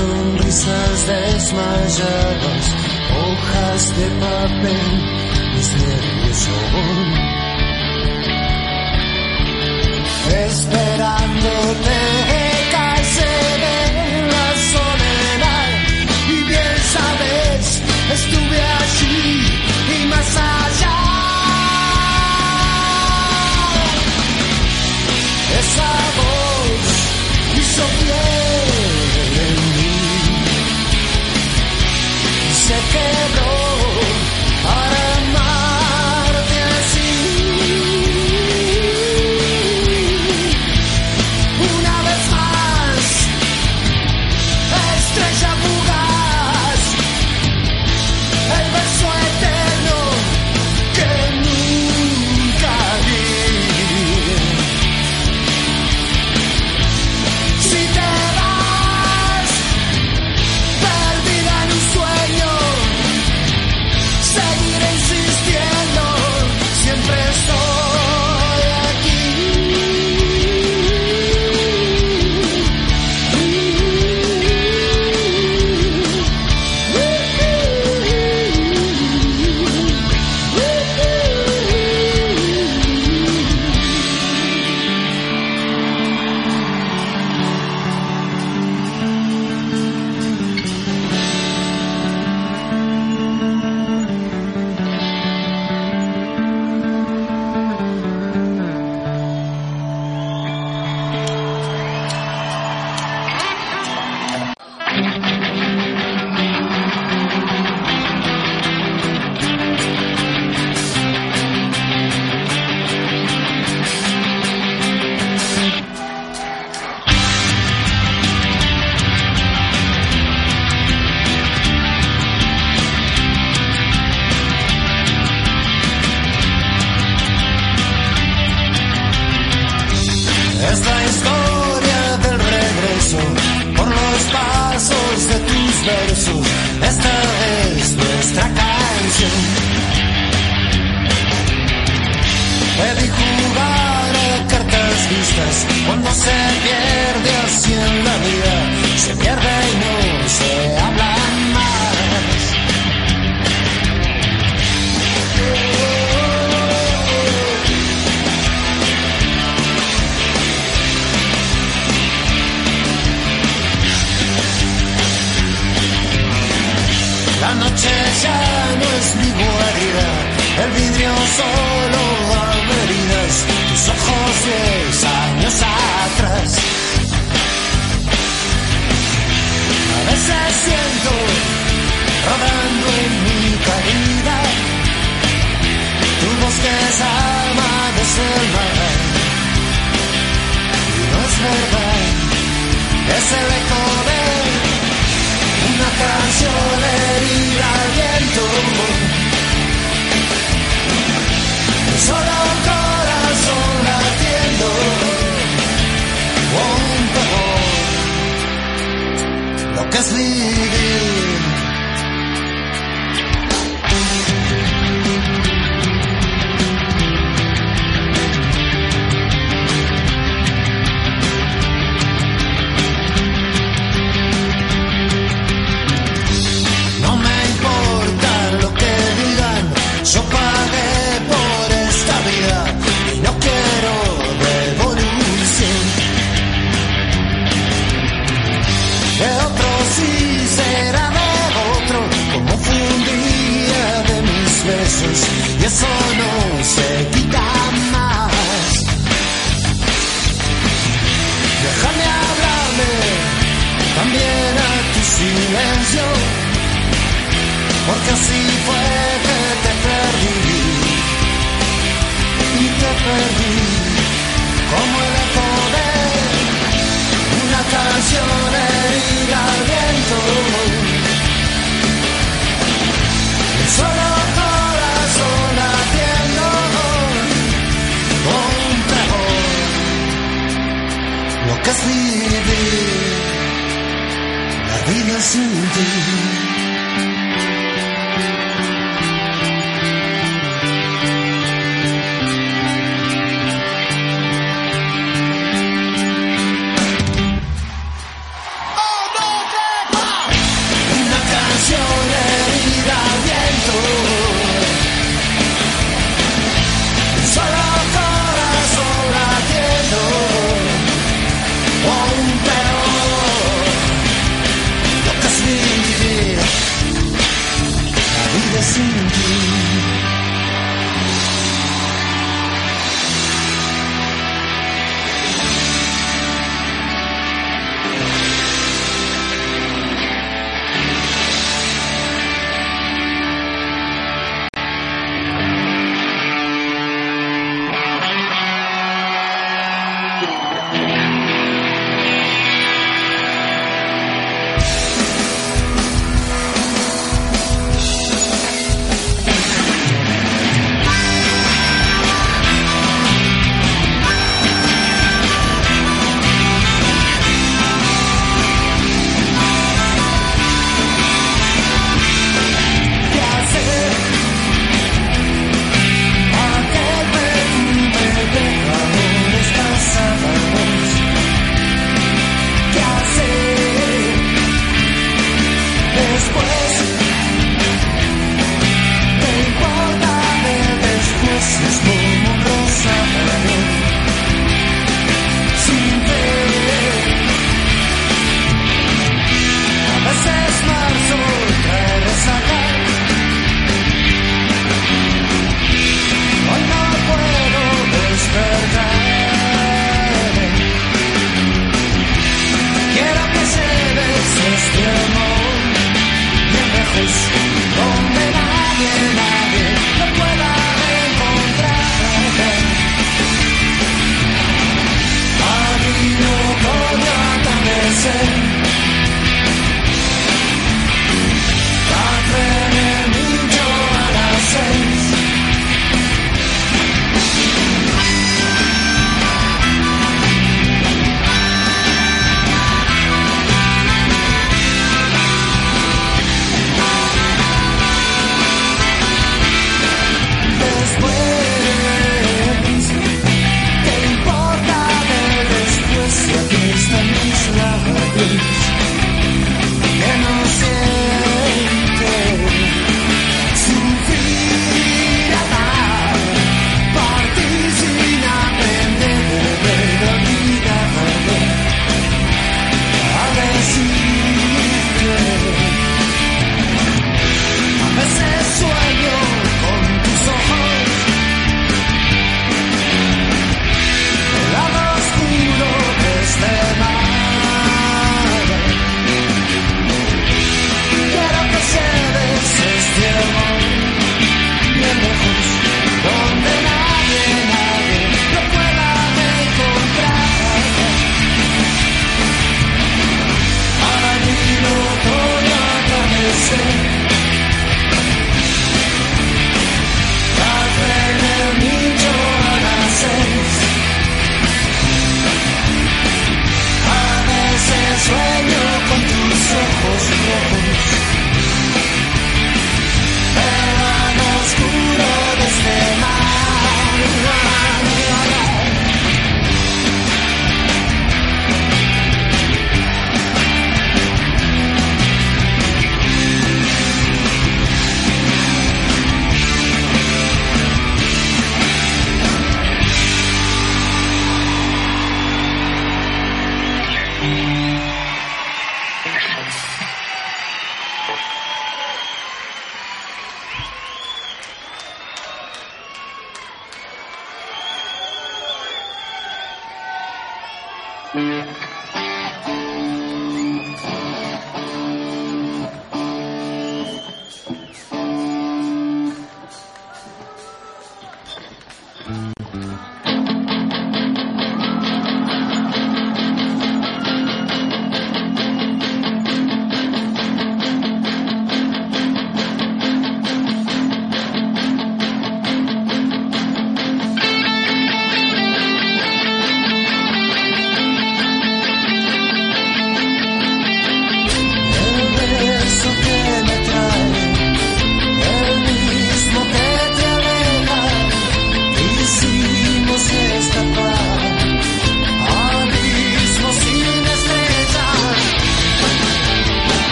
sonrisas desmayadas, hojas de papel, mis nervios. Esperándote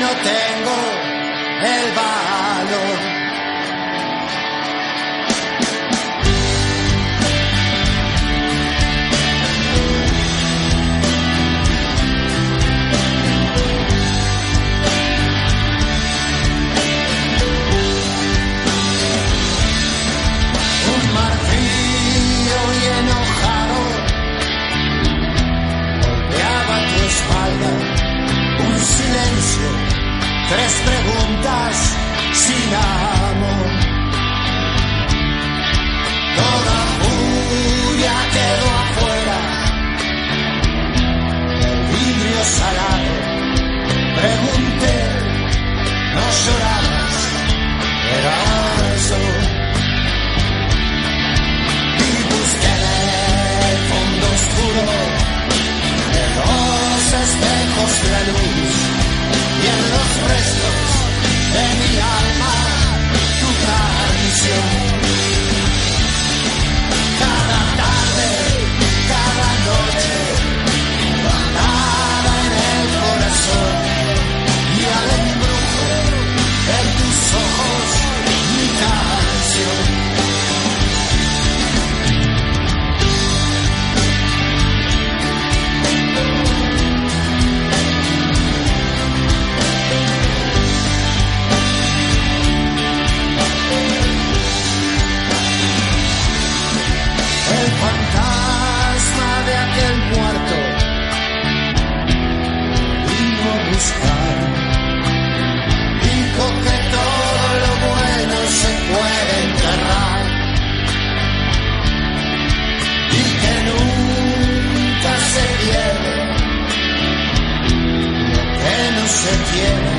no tengo el valor. preguntas sin amor. Toda furia quedó afuera, el vidrio salado. Pregunté, no llorabas, era eso. Y busqué el fondo oscuro de los espejos de la luz los restos de mi alma. se tiene.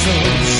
souls.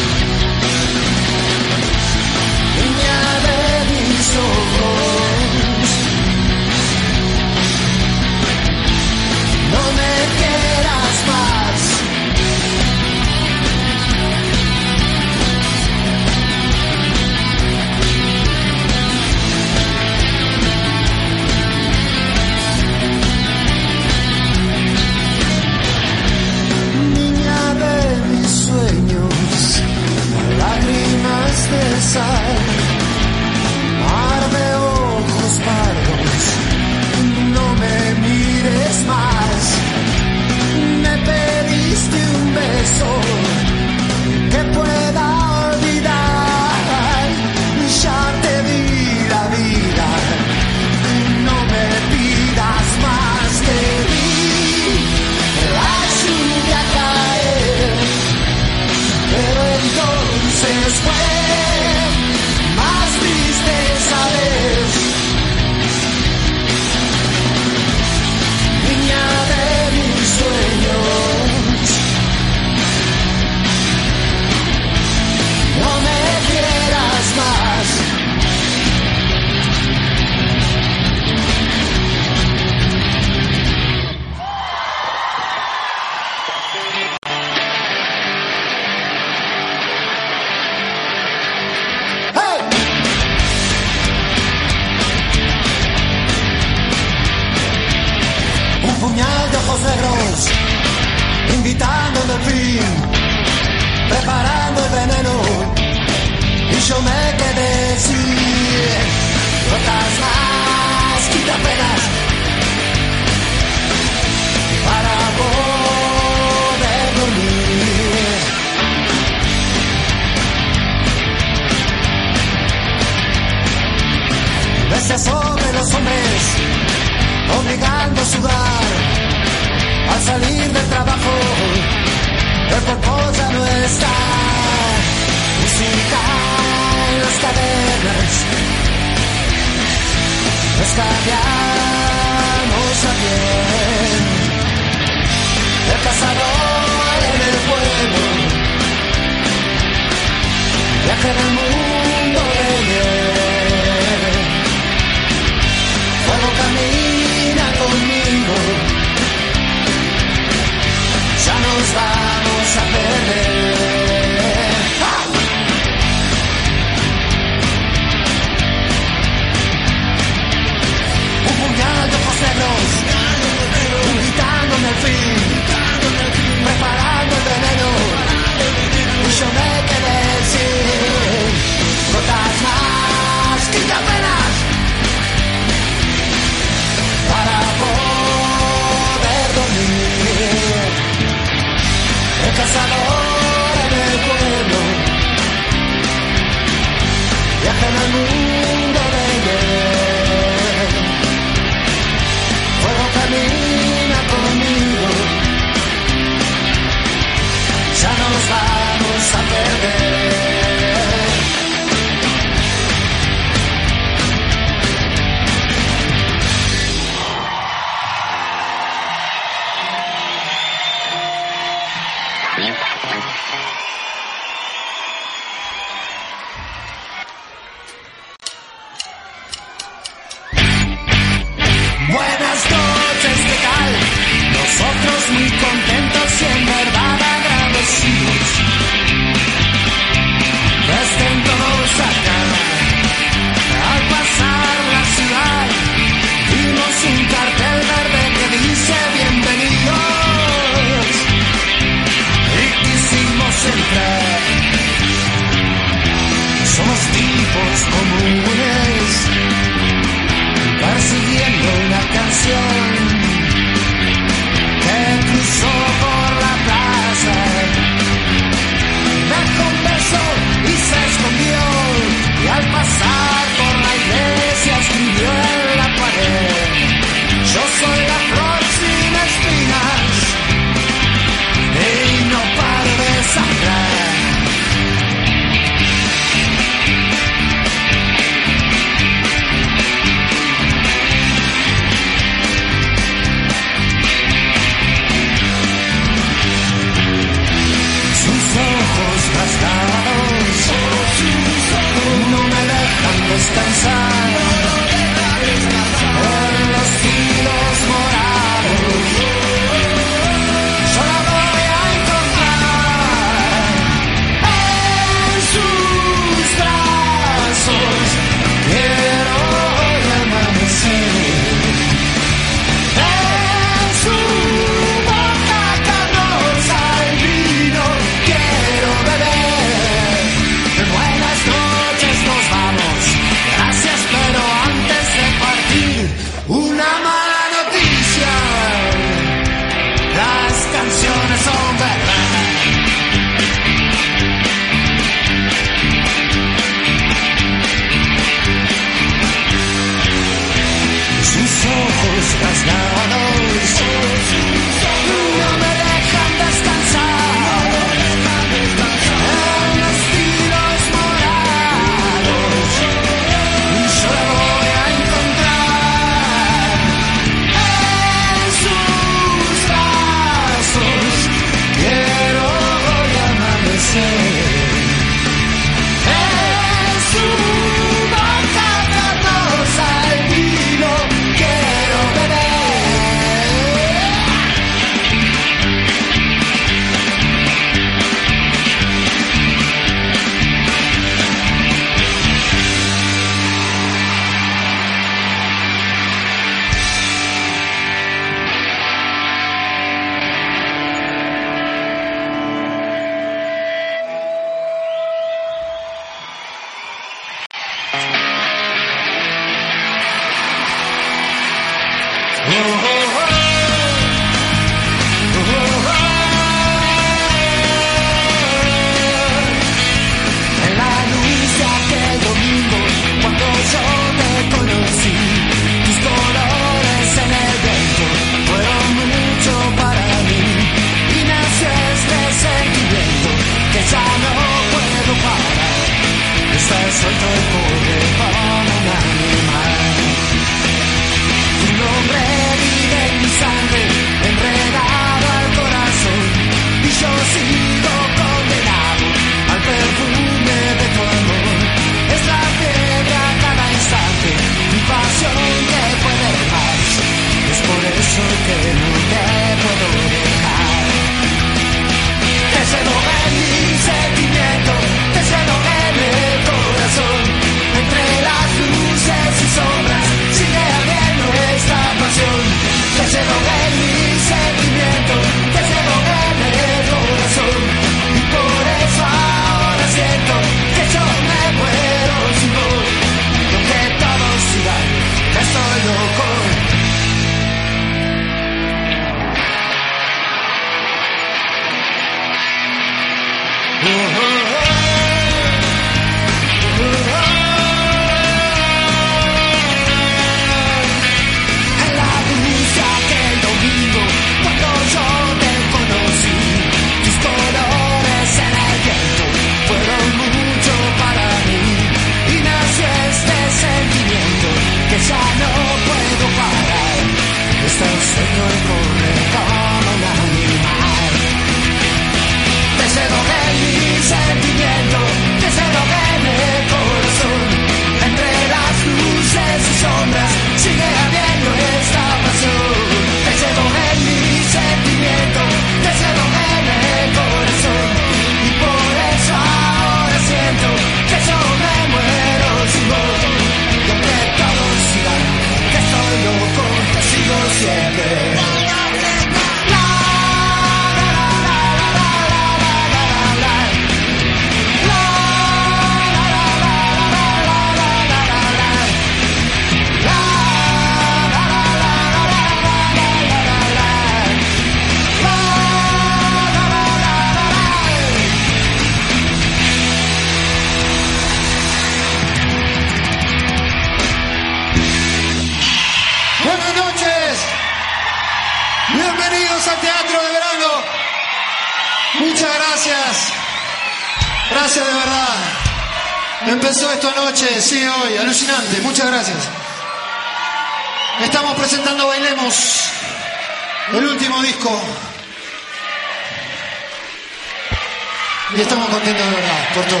Y estamos contentos de verdad por todo.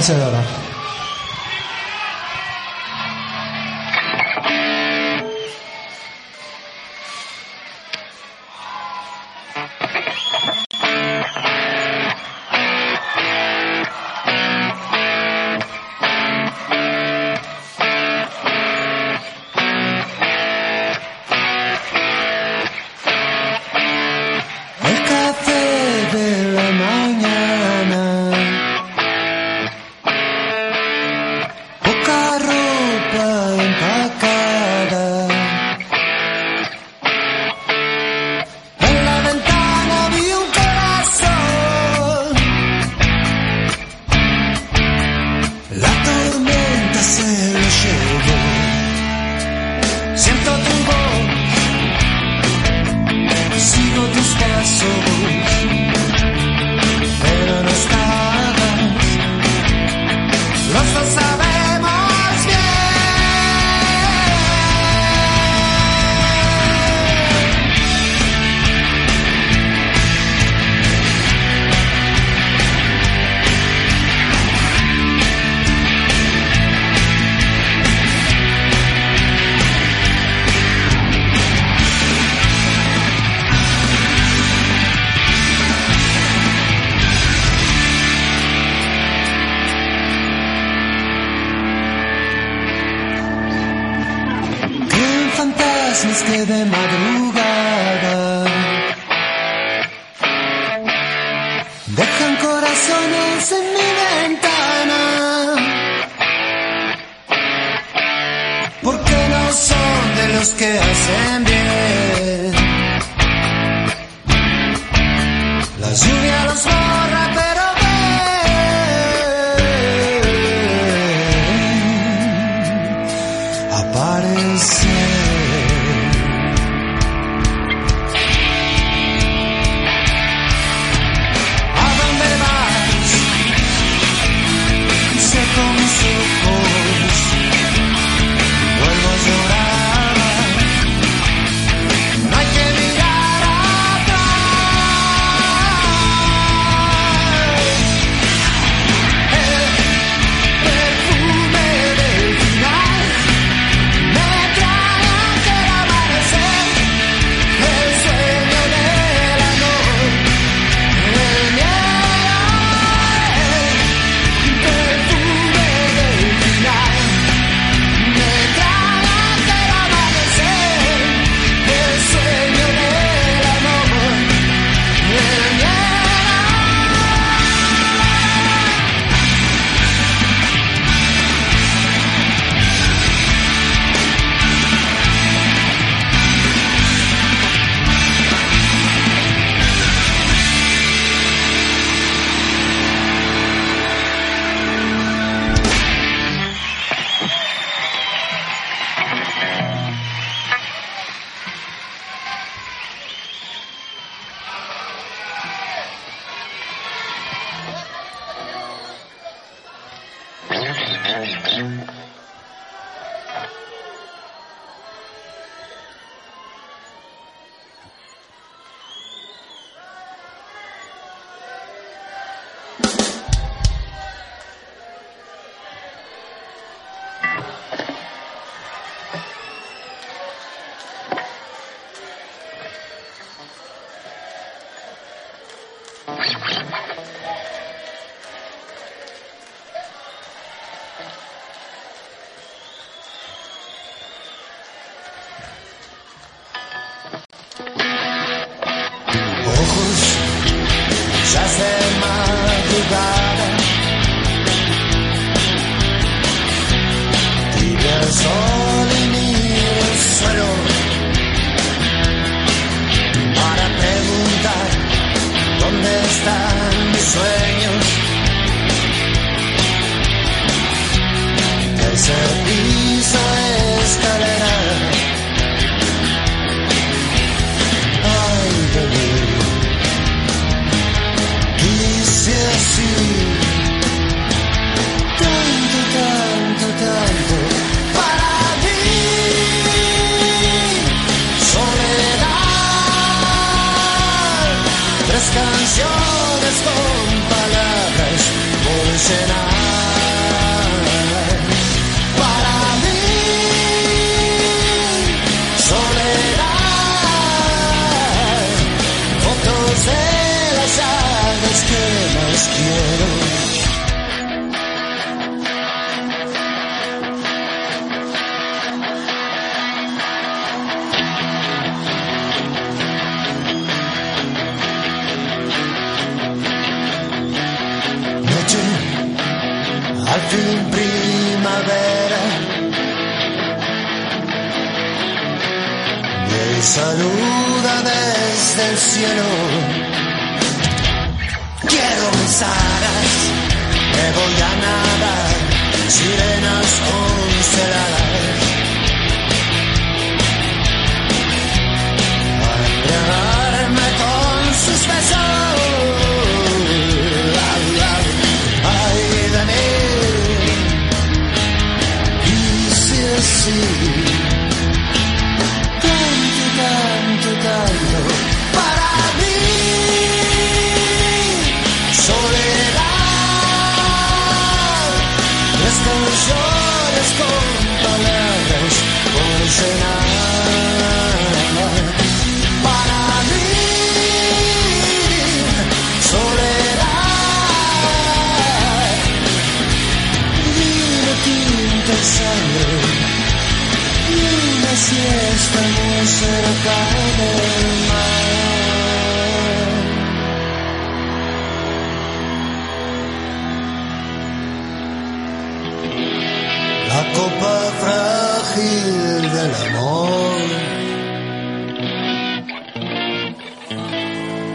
Gracias, canciones con palabras muy. Para mí, soledad, fotos de las almas que más quiero.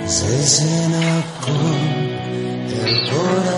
se llena con el corazón.